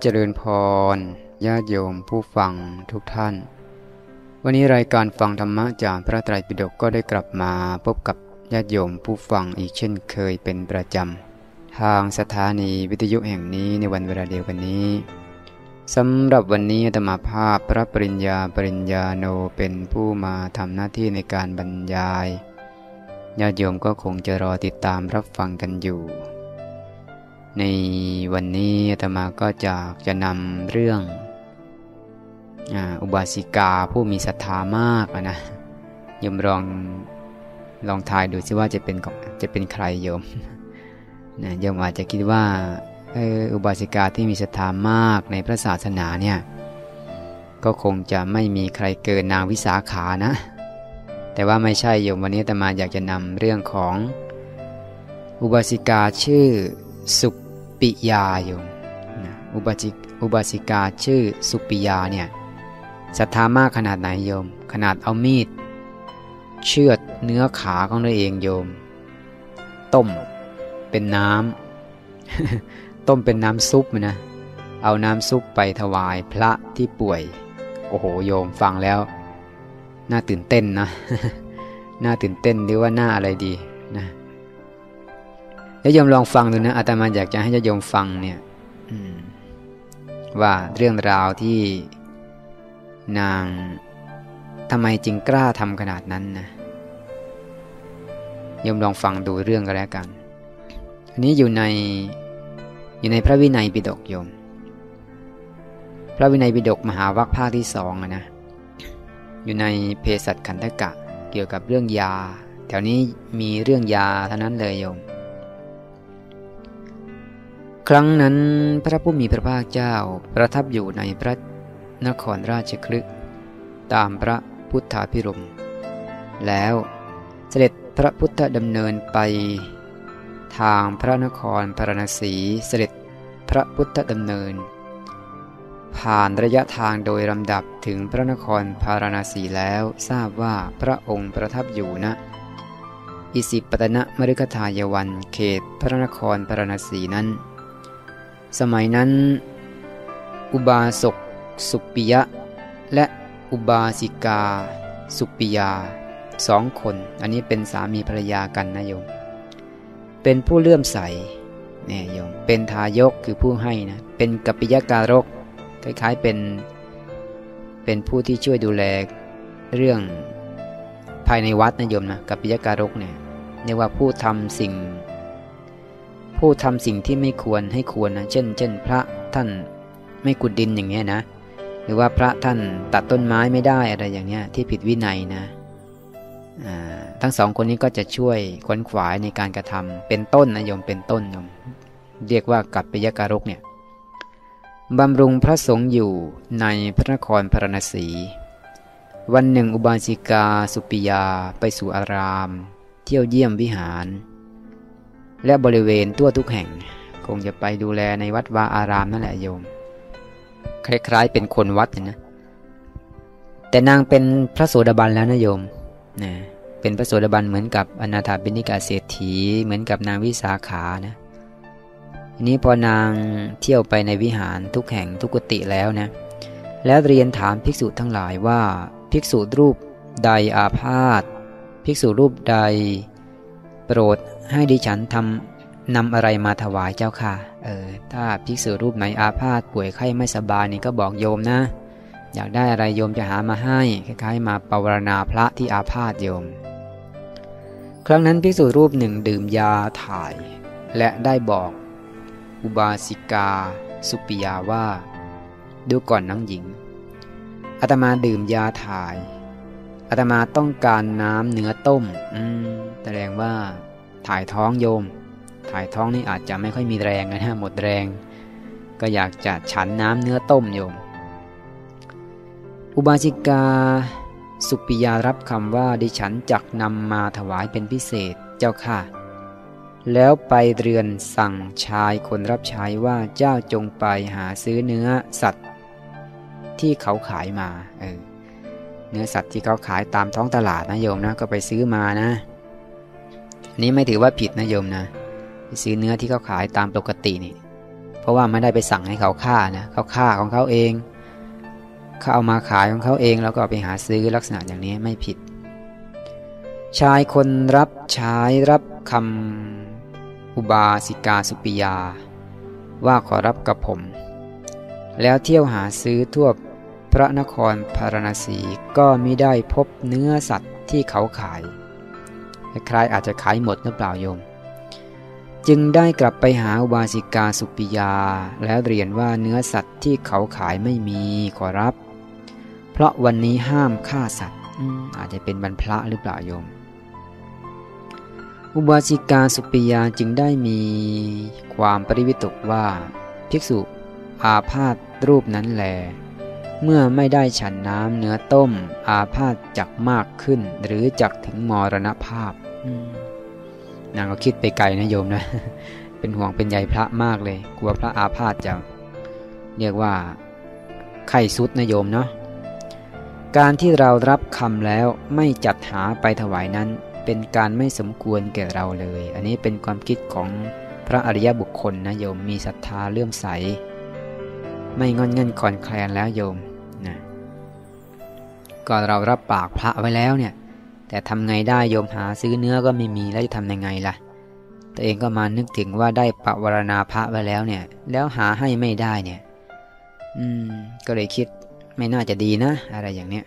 เจริญพรญาติโยมผู้ฟังทุกท่าน วันนี้รายการฟังธรรมะจากพระไตรปิฎกก็ได้กลับมาพบกับญาติโยมผู้ฟังอีกเช่นเคยเป็นประจำ ทางสถานีวิทยุแห่งนี้ในวันเวลาเดียวกันนี้สำหรับวันนี้ธรรมาภาพพระปริญญาปริญญาโนเป็นผู้มาทำหน้าที่ในการบรรยายญาติโยมก็คงจะรอติดตามรับฟังกันอยู่ ในวันนี้อาตมาก็จะจะนำเรื่องอุบาสิกาผู้มีศรัทธามากนะยมลองลองทายดูซิว่าจะเป็นจะเป็นใครโยมนะโยมอาจจะคิดว่าอุบาสิกาที่มีศรัทธามากในพระศาสนาเนี่ยก็คงจะไม่มีใครเกินนางวิสาขานะ แต่ว่าไม่ใช่โยมวันนี้อาตมาอยากจะนำเรื่องของอุบาสิกาชื่อสุ ปิยาโยมอุบาสิอุบาสิกาชื่อสุปิยาเนี่ยศรัทธามากขนาดไหนโยม ขนาดเอามีด เชือดเนื้อขาของตัวเองโยม ต้มเป็นน้ำต้มเป็นน้ำซุปนะ เอาน้ำซุปไปถวายพระที่ป่วย โอ้โหโยมฟังแล้ว น่าตื่นเต้นนะ น่าตื่นเต้นหรือว่าน่าอะไรดี นะแล้วโยมลองฟังดูนะอาตมาอยากจะให้โยมฟังเนี่ยว่าเรื่องราวที่นางทำไมจึงกล้าทำขนาดนั้นนะโยมลองฟังดูเรื่องก็แล้วกัน อันนี้อยู่ในอยู่ในพระวินัยปิฎกโยม พระวินัยปิฎกมหาวัคภาคที่สองนะ อยู่ในเพศัตขันธกะ เกี่ยวกับเรื่องยา แถวนี้มีเรื่องยาเท่านั้นเลยโยม ครั้งนั้นพระผู้มีพระภาคเจ้าประทับอยู่ในพระนครราชคลึกตามพระพุทธาพิรมแล้วเสด็จพระพุทธดำเนินไป ทางพระนครพารณสีเสด็จพระพุทธดำเนิน ผ่านระยะทางโดยลำดับถึงพระนครพาราณสีแล้วทราบว่าพระองค์ประทับอยู่ณนะอิสิปตนะมฤคทายวันเขตพระนครพาราณสีนั้น สมัยนั้น อุบาสกสุปิยะ และอุบาสิกา สุปิยาสองคน อันนี้เป็นสามีภรรยากันนะโยม เป็นผู้เลื่อมใสเนี่ยโยมเป็นทายกคือผู้ให้นะเป็นกัปปิยการก คล้ายๆเป็นเป็นผู้ที่ช่วยดูแลเรื่องภายในวัดนะโยมนะกัปปิยการกเนี่ยเรียกว่าผู้ทำสิ่ง ผู้ทำสิ่งที่ไม่ควรให้ควรนะเช่น เช่น พระท่านไม่กุดดินอย่างเงี้ยนะ หรือว่าพระท่านตัดต้นไม้ไม่ได้อะไรอย่างเงี้ยที่ผิดวินัยนะทั้งสองคนนี้ก็จะช่วยขวนขวายในการกระทำเป็นต้นนะโยมเป็นต้นโยมเรียกว่ากัปปิยการกเนี่ยบำรุงพระสงฆ์อยู่ในพระนครพระนศีวันหนึ่งอุบาสิกาสุปิยาไปสู่อาราม เที่ยวเยี่ยมวิหาร และบริเวณทั่วทุกแห่ง คงจะไปดูแลในวัดวาอารามนั่นแหละโยม คล้ายๆเป็นคนวัดนะแต่นางเป็นพระโสดาบันแล้วนะโยมนะเป็นพระโสดาบันเหมือนกับอนาถาบิณิกาเศรษฐี เหมือนกับนางวิสาขานะทีนี้พอนางเที่ยวไปในวิหารทุกแห่งทุกกุฏิแล้วนะแล้วเรียนถามภิกษุทั้งหลายว่าภิกษุรูปใดอาพาธภิกษุรูปใด โปรด ให้ดิฉันทำนำอะไรมาถวายเจ้าค่ะ เออ ถ้าภิกษุรูปไหนอาพาธป่วยไข้ไม่สบายนี่ก็บอกโยมนะ อยากได้อะไรโยมจะหามาให้ คล้ายๆ มาปวารณาพระที่อาพาธโยม ครั้งนั้นภิกษุรูปหนึ่งดื่มยาถ่าย และได้บอกอุบาสิกา สุปิยาว่า ดูก่อนน้องหญิงอาตมาดื่มยาถ่ายอาตมาต้องการน้ำเนื้อต้ม อืมแสดงว่า ถ่ายท้องโยม ถ่ายท้องนี่อาจจะไม่ค่อยมีแรงนะฮะหมดแรง ก็อยากจะฉันน้ำเนื้อต้มโยม อุบาสิกา สุปิยารับคำว่าดิฉันจักนำมาถวายเป็นพิเศษเจ้าค่ะ แล้วไปเรือนสั่งชายคนรับใช้ว่าเจ้าจงไปหาซื้อเนื้อสัตว์ ที่เขาขายมาเออเนื้อสัตว์ที่เขาขายตามท้องตลาดนะโยมนะก็ไปซื้อมานะ นี้ไม่ถือว่าผิดนะโยมนะซื้อเนื้อที่เขาขายตามปกตินี่ผราะว่าไม่ได้ไปสั่งให้เขาฆ่านะเขาฆ่าของเขาเองเขาเอามาขายของเขาเองแล้วก็ไปหาซื้อลักษณะอย่างนี้ไม่ผิด ชายคนรับใช้รับคำอุบาสิกาสุปิยา ว่าขอรับกับผม แล้วเที่ยวหาซื้อทั่วพระนครพารณสีก็ม่ได้พบเนื้อสัตว์ที่เขาขาย คล้ายอาจจะขายหมดหรือเปล่าโยม จึงได้กลับไปหาอุบาสิกาสุปิยา แล้วเรียนว่าเนื้อสัตว์ที่เขาขายไม่มีขอรับ เพราะวันนี้ห้ามฆ่าสัตว์อาจจะเป็นบรรพระหรือเปล่าโยม อุบาสิกาสุปิยาจึงได้มีความปริวิตกว่าภิกษุอาพาธรูปนั้นแล เมื่อไม่ได้ฉันน้ำเนื้อต้ม อาพาธจักมากขึ้นหรือจักถึงมรณภาพ นางก็คิดไปไกลนะโยมนะ เป็นห่วงเป็นใยพระมากเลย กลัวพระอาพาธจะเรียกว่าไข้สุดนะโยมเนาะ การที่เรารับคำแล้วไม่จัดหาไปถวายนั้น เป็นการไม่สมควรแก่เราเลย อันนี้เป็นความคิดของพระอริยบุคคลนะโยม มีศรัทธาเลื่อมใส ไม่งอนเงินคอนแคลนแล้วโยมนะก็เรารับปากพระไว้แล้วเนี่ย แต่ทำไงได้โยมหาซื้อเนื้อก็ไม่มีแล้วจะทำยังไงล่ะ ตัวเองก็มานึกถึงว่าได้ปะวรณาพระไว้แล้วเนี่ย แล้วหาให้ไม่ได้เนี่ย อืม ก็เลยคิดไม่น่าจะดีนะ อะไรอย่างเนี้ย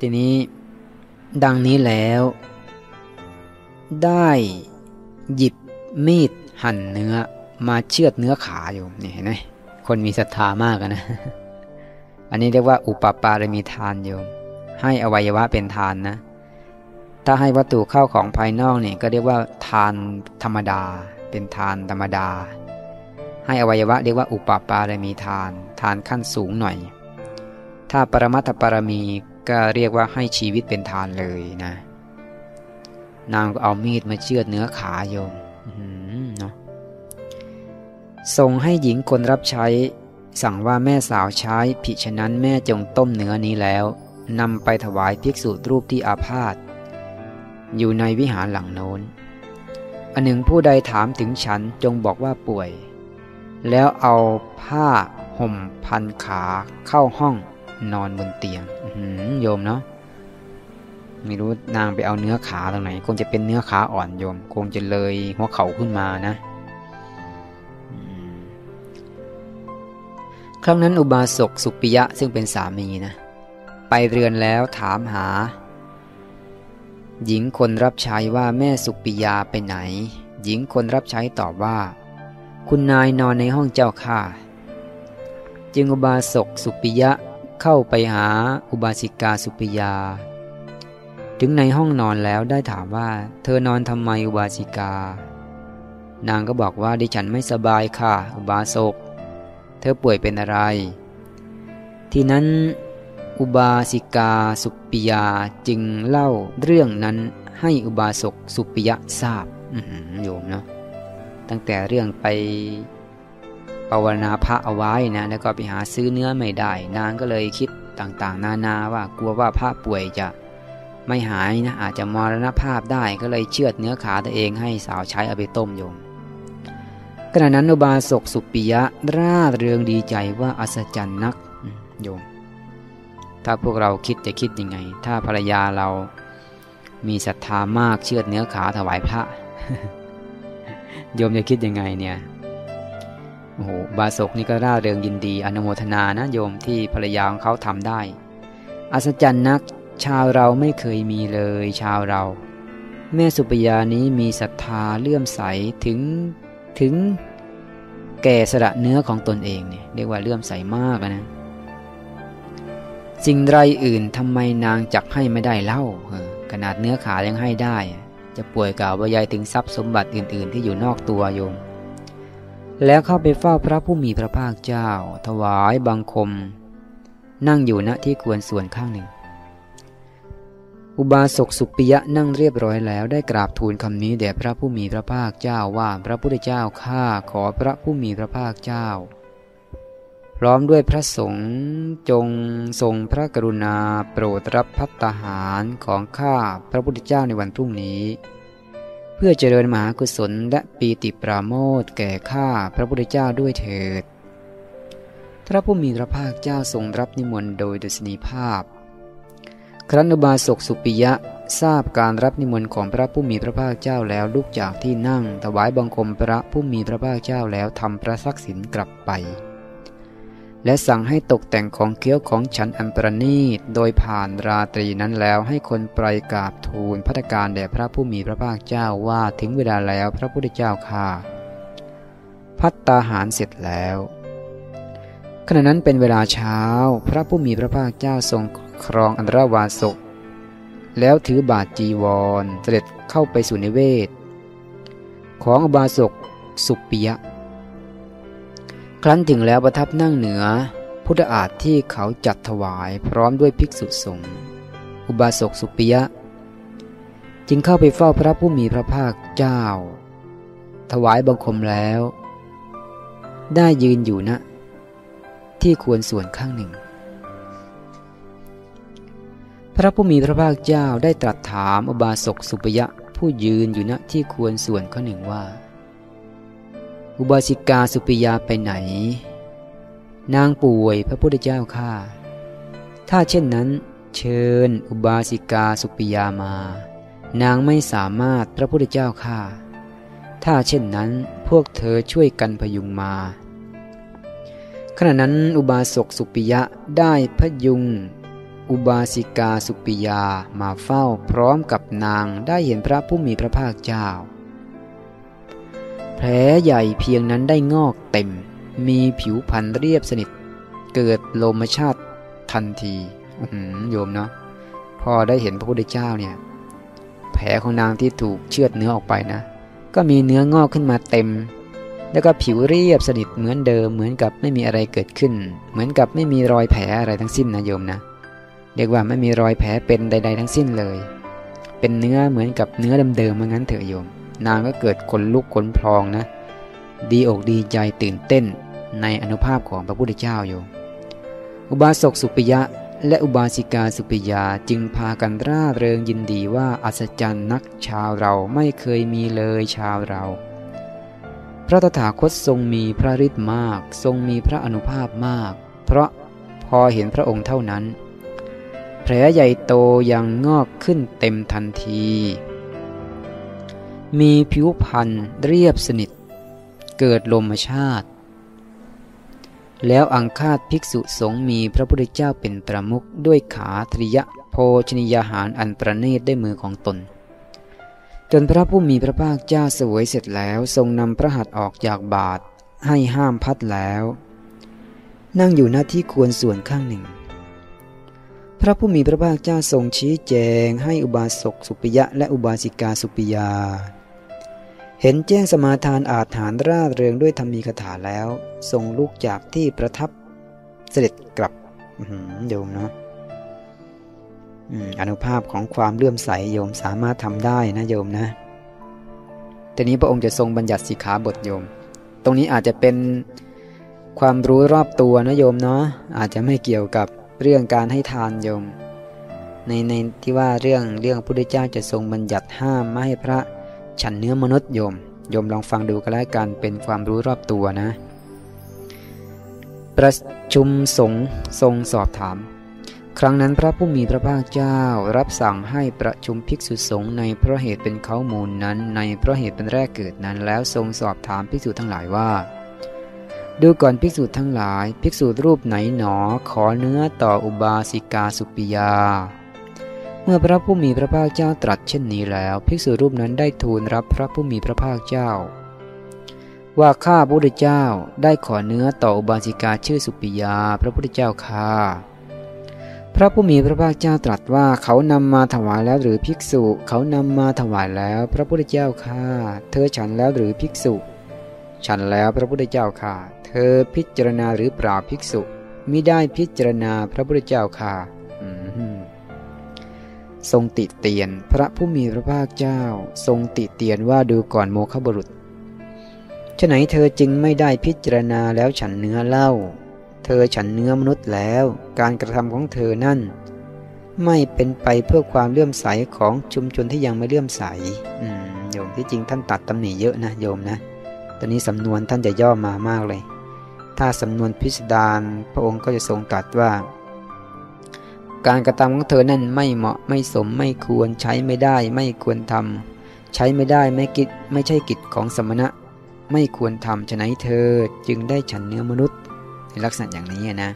ทีนี้ดังนี้แล้ว ได้หยิบมีดหั่นเนื้อมาเชือดเนื้อขาอยู่นี่เห็นไหมคนมีศรัทธามากนะ อันนี้เรียกว่าอุปปารมีทานโยม ให้อวัยวะเป็นทานนะ ถ้าให้วัตถุเข้าของภายนอกเนี่ยก็เรียกว่าทานธรรมดา เป็นทานธรรมดา ให้อวัยวะเรียกว่าอุปปารมีทาน ทานขั้นสูงหน่อย ถ้าปรมัตถปรมีก็เรียกว่าให้ชีวิตเป็นทานเลยนะ นางก็เอามีดมาเชือดเนื้อขาโยมเนาะส่งให้หญิงคนรับใช้สั่งว่าแม่สาวใช้ผิฉะนั้นแม่จงต้มเนื้อนี้แล้ว นำไปถวายภิกษุรูปที่อาพาธอยู่ในวิหารหลังโน้น อันหนึ่งผู้ใดถามถึงฉันจงบอกว่าป่วย แล้วเอาผ้าห่มพันขาเข้าห้องนอนบนเตียงโยมเนาะไม่รู้นางไปเอาเนื้อขาตรงไหน คงจะเป็นเนื้อขาอ่อนโยม คงจะเลยหัวเข่าขึ้นมานะ ครั้งนั้นอุบาสกสุปิยะซึ่งเป็นสามีนะ ไปเรือนแล้วถามหา หญิงคนรับใช้ว่าแม่สุปิยาไปไหน หญิงคนรับใช้ตอบว่า คุณนายนอนในห้องเจ้าค่ะ จึงอุบาสกสุปิยะเข้าไปหาอุบาสิกาสุปิยา ถึงในห้องนอนแล้วได้ถามว่า เธอนอนทำไมอุบาสิกา นางก็บอกว่าดิฉันไม่สบายค่ะ อุบาสก เธอป่วยเป็นอะไร ที่นั้น อุบาสิกาสุปิยาจึงเล่าเรื่องนั้นให้อุบาสกสุปิยะทราบโยมเนาะตั้งแต่เรื่องไปภาวนาพระเอาไว้นะแล้วก็ไปหาซื้อเนื้อไม่ได้ นางก็เลยคิดต่างๆ นานาว่ากลัวว่าพระป่วยจะไม่หายนะอาจจะมรณภาพได้ก็เลยเชือดเนื้อขาตัวเองให้สาวใช้เอาไปต้มโยมขณะนั้นอุบาสกสุปิยะร่าเรืองดีใจว่าอัศจรรย์นักโยม ถ้าพวกเราคิดจะคิดยังไง ถ้าภรรยาเรามีศรัทธามากเชื่อเนื้อขาถวายพระโยมจะคิดยังไงเนี่ยโอ้โหบาศกนี่ก็ร่าเริงยินดี อนุโมทนานะโยมที่ภรรยาของเขาทำได้ อัศจรรย์นักชาวเราไม่เคยมีเลย ชาวเรา แม่สุปยานี้มีศรัทธาเลื่อมใสถึงถึงแก่สละเนื้อของตนเองเนี่ยเรียกว่าเลื่อมใสมากนะ สิ่งไรอื่นทำไมนางจักให้ไม่ได้เล่าขนาดเนื้อขายังให้ได้ จะป่วยกล่าวบรรยายถึงทรัพย์สมบัติอื่น ๆ ที่อยู่นอกตัวโยม แล้วเข้าไปเฝ้าพระผู้มีพระภาคเจ้า ถวายบังคม นั่งอยู่ณที่ควรส่วนข้างหนึ่ง อุบาสกสุปิยะนั่งเรียบร้อยแล้วได้กราบทูลคำนี้แด่พระผู้มีพระภาคเจ้าว่าพระพุทธเจ้าข้าขอพระผู้มีพระภาคเจ้า พร้อมด้วยพระสงฆ์จงทรงพระกรุณาโปรดรับพัตตาหารของข้าพระพุทธเจ้าในวันพรุ่งนี้เพื่อพื่อเจริญมหากุศลและปีติปราโมทแก่ข้าพระพุทธเจ้าด้วยเถิด พระผู้มีพระภาคเจ้าทรงรับนิมนต์โดยดุษณีภาพ ครั้นอุบาสกสุปิยะทราบการรับนิมนต์ของพระผู้มีพระภาคเจ้าแล้วลุกจากที่นั่งถวายบังคมพระผู้มีพระภาคเจ้าแล้วทำพระศักดิ์สินกลับไป และสั่งให้ตกแต่งของเคี้ยวของฉันอันประณีต โดยผ่านราตรีนั้นแล้วให้คนไปกราบทูลพัฒการแด่พระผู้มีพระภาคเจ้าว่าถึงเวลาแล้วพระพุทธเจ้าค่ะ พัตตาหารเสร็จแล้ว ขณะนั้นเป็นเวลาเช้า พระผู้มีพระภาคเจ้าทรงครองอันรวาสกแล้วถือบาทจีวรเสด็จเข้าไปสู่ในเวทของอบาสกสุปิยะ ครั้นถึงแล้วประทับนั่งเหนือ พุทธอาฏที่เขาจัดถวายพร้อมด้วยภิกษุสงฆ์อุบาสกสุปิยะ จึงเข้าไปเฝ้าพระผู้มีพระภาคเจ้า ถวายบังคมแล้ว ได้ยืนอยู่ณนะที่ควรส่วนข้างหนึ่ง พระผู้มีพระภาคเจ้าได้ตรัสถามอุบาสกสุปยะผู้ยืนอยู่ณที่ควรส่วนข้อหนึ่งว่า อุบาสิกาสุปิยาไปไหน นางป่วยพระพุทธเจ้าข้าถ้าเช่นนั้น เชิญอุบาสิกาสุปิยามา นางไม่สามารถพระพุทธเจ้าข้าถ้าเช่นนั้นพวกเธอช่วยกันพยุงมา ขณะนั้นอุบาสกสุปิยะได้พยุง อุบาสิกาสุปิยามาเฝ้าพร้อมกับนางได้เห็นพระผู้มีพระภาคเจ้า แผลใหญ่เพียงนั้นได้งอกเต็ม มีผิวพันเรียบสนิท เกิดโลมชาติทันทีโยมเนาะพอได้เห็นพระพุทธเจ้าเนี่ย แผลของนางที่ถูกเชือดเนื้อออกไปนะ ก็มีเนื้องอกขึ้นมาเต็ม แล้วก็ผิวเรียบสนิทเหมือนเดิมเหมือนกับไม่มีอะไรเกิดขึ้น เหมือนกับไม่มีรอยแผลอะไรทั้งสิ้นนะโยมนะเรียกว่าไม่มีรอยแผลเป็นใด ๆ ทั้งสิ้นเลย เป็นเนื้อเหมือนกับเนื้อเดิมๆเหมือนนั้นเถอะโยม นางก็เกิดขนลุกขนพองนะ ดีอกดีใจตื่นเต้นในอนุภาพของพระพุทธเจ้าอยู่ อุบาสกสุปิยะและอุบาสิกาสุปิยาจึงพากันร่าเริงยินดีว่าอัศจรรย์นักชาวเราไม่เคยมีเลยชาวเรา พระตถาคตทรงมีพระฤทธิ์มาก ทรงมีพระอนุภาพมาก เพราะพอเห็นพระองค์เท่านั้น แผลใหญ่โตยังงอกขึ้นเต็มทันที มีผิวพรรณเรียบสนิท เกิดลมชาติ แล้วอังคาดภิกษุสงฆ์มีพระพุทธเจ้าเป็นประมุขด้วยขาทริยะโภชนิยาหารอันประณีตด้วยมือของตน จนพระผู้มีพระภาคเจ้าสวยเสร็จแล้วทรงนำพระหัตถ์ออกจากบาทให้ห้ามพัดแล้ว นั่งอยู่หน้าที่ควรส่วนข้างหนึ่ง พระผู้มีพระภาคเจ้าทรงชี้แจงให้อุบาสกสุปิยะและอุบาสิกาสุปิยา เห็นแจ้งสมาทานอาถานร่าเริงด้วยธรรมีคาถาแล้ว ทรงลุกจากที่ประทับเสด็จกลับโยมเนาะอนุภาพของความเลื่อมใสโยมสามารถทำได้นะโยมนะทีนี้พระองค์จะทรงบัญญัติสิกขาบทโยม ตรงนี้อาจจะเป็นความรู้รอบตัวนะโยมเนาะอาจจะไม่เกี่ยวกับ เรื่องการให้ทานโยม ในในที่ว่าเรื่องเรื่องพระพุทธเจ้าจะทรงบัญญัติห้ามไม่ให้พระฉันเนื้อมนุษย์โยมโยมลองฟังดูก็แล้วกันเป็นความรู้รอบตัวนะ ประชุมสงฆ์ทรงสอบถาม ครั้งนั้นพระผู้มีพระภาคเจ้ารับสั่งให้ประชุมภิกษุสงฆ์ในเพราะเหตุเป็นเขามูลนั้น ในเพราะเหตุเป็นแรกเกิดนั้น แล้วทรงสอบถามภิกษุทั้งหลายว่า ดูก่อนภิกษุทั้งหลาย ภิกษุรูปไหนหนอขอเนื้อต่ออุบาสิกาสุปิยา เมื่อพระผู้มีพระภาคเจ้าตรัสเช่นนี้แล้ว ภิกษุรูปนั้นได้ทูลรับพระผู้มีพระภาคเจ้า ว่าข้าพระพุทธเจ้าได้ขอเนื้อต่ออุบาสิกาชื่อสุปิยา พระพุทธเจ้าค่าพระผู้มีพระภาคเจ้าตรัสว่าเขานำมาถวายแล้วหรือภิกษุ เขานำมาถวายแล้ว พระพุทธเจ้าค่าเธอฉันแล้วหรือภิกษุ ฉันแล้วพระพุทธเจ้าค่าเธอพิจารณาหรือเปล่าภิกษุมิได้พิจารณาพระพุทธเจ้าค่าอืมทรงติเตียนพระผู้มีพระภาคเจ้า ทรงติเตียนว่าดูก่อนโมฆะบุรุษฉะไหนเธอจึงไม่ได้พิจารณาแล้วฉันเนื้อเล่า เธอฉันเนื้อมนุษย์แล้ว การกระทำของเธอนั่น ไม่เป็นไปเพื่อความเลื่อมใสของชุมชนที่ยังไม่เลื่อมใสมโยมที่จริงท่านตัดตำหนิเยอะนะโยมนะ อนนี้สำนวนท่านจะย่อมามากเลย ถ้าสำนวนพิสดารพระองค์ก็จะทรงตรัสว่า การกระทำของเธอนั่นไม่เหมาะไม่สมไม่ควรใช้ไม่ได้ไม่ควรทำใช้ไม่ได้ไม่กิจไม่ใช่กิจของสมณะ ไม่ควรทำฉะนั้นเธอจึงได้ฉันเนื้อมนุษย์ ในลักษณะอย่างนี้นะ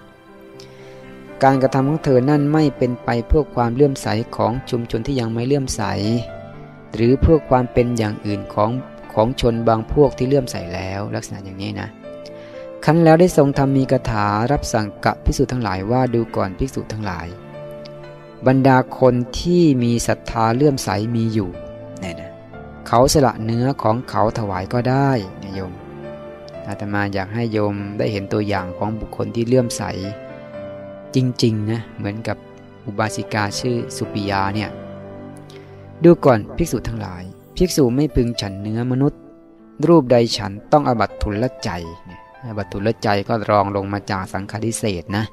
การกระทำของเธอนั่นไม่เป็นไปเพื่อความเลื่อมใสของชุมชนที่ยังไม่เลื่อมใส หรือเพื่อความเป็นอย่างอื่นของ ของชนบางพวกที่เลื่อมใสแล้ว ลักษณะอย่างนี้นะคั้นแล้วได้ทรงทำมีคาถารับสั่งกับภิกษุทั้งหลายว่าดูก่อนภิกษุทั้งหลาย บรรดาคนที่มีศรัทธาเลื่อมใสมีอยู่เนี่ยนะเขาสละเนื้อของเขาถวายก็ได้นโยมอาตมาอยากให้โยมได้เห็นตัวอย่างของบุคคลที่เลื่อมใส จริงๆนะเหมือนกับอุบาสิกาชื่อสุปิยาเนี่ยดูก่อนภิกษุทั้งหลาย ภิกษุไม่พึงฉันเนื้อมนุษย์ รูปใดฉันต้องอบัตทุลใจอบัตทุลใจก็รองลงมาจากสังฆาทิเศษนะ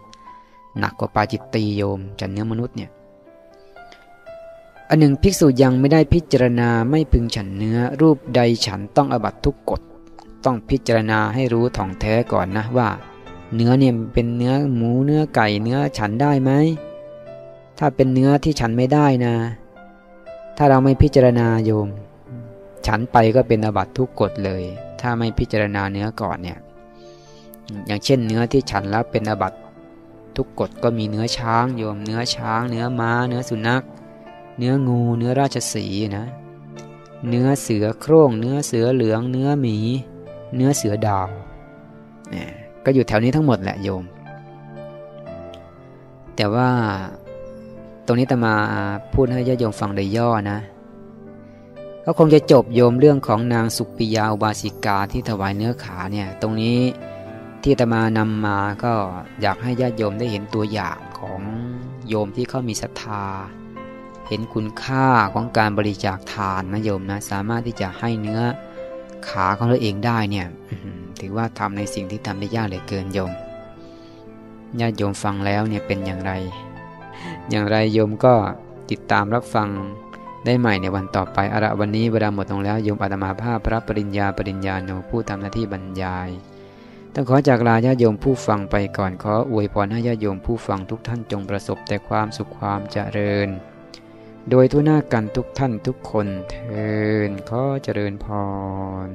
หนักกว่าปาจิตตีโยมฉันเนื้อมนุษย์เนี่ยอันหนึ่งภิกษุยังไม่ได้พิจารณาไม่พึงฉันเนื้อ รูปใดฉันต้องอบัตทุกกฎต้องพิจารณาให้รู้ท่องแท้ก่อนนะว่า เนื้อเนี่ยเป็นเนื้อหมูเนื้อไก่เนื้อฉันได้ไหมถ้าเป็นเนื้อที่ฉันไม่ได้นะ ถ้าเราไม่พิจารณาโยม ฉันไปก็เป็นอบัตทุกกฎเลย ถ้าไม่พิจารณาเนื้อก่อนเนี่ยอย่างเช่นเนื้อที่ฉันแล้วเป็นอบัตทุกกฎก็มีเนื้อช้างโยมเนื้อช้าง เนื้อม้า เนื้อสุนัข เนื้องู เนื้อราชสีนะ เนื้อเสือโคร่ง เนื้อเสือเหลือง เนื้อหมี เนื้อเสือดาวเนี่ยก็อยู่แถวนี้ทั้งหมดแหละโยม แต่ว่าตรงนี้ตมาพูดให้ญาติโยมฟังโดยย่อนะ ก็คงจะจบโยมเรื่องของนางสุปิยาอุบาสิกาที่ถวายเนื้อขาเนี่ยตรงนี้ที่ตมานำมาก็อยากให้ญาติโยมได้เห็นตัวอย่างของโยมที่เขามีศรัทธา เห็นคุณค่าของการบริจาคทานนะโยมนะสามารถที่จะให้เนื้อขาของเราเองได้เนี่ยถือว่าทำในสิ่งที่ทำได้ยากเหลือเกินโยมญาติโยมฟังแล้วเนี่ยเป็นอย่างไร อย่างไรโยมก็ติดตามรับฟัง ได้ใหม่ในวันต่อไปอาระวันนี้เวลาหมดลงแล้วโยมอาตมาภาพพระปริญญาปริญญาโนผู้ทำหน้าที่บรรยาย ต้องขอจากลาญาติโยมผู้ฟังไปก่อนขออวยพรให้ญาติโยมผู้ฟังทุกท่านจงประสบแต่ความสุขความเจริญ โดยทุกหน้ากันทุกท่านทุกคนเทินขอเจริญพร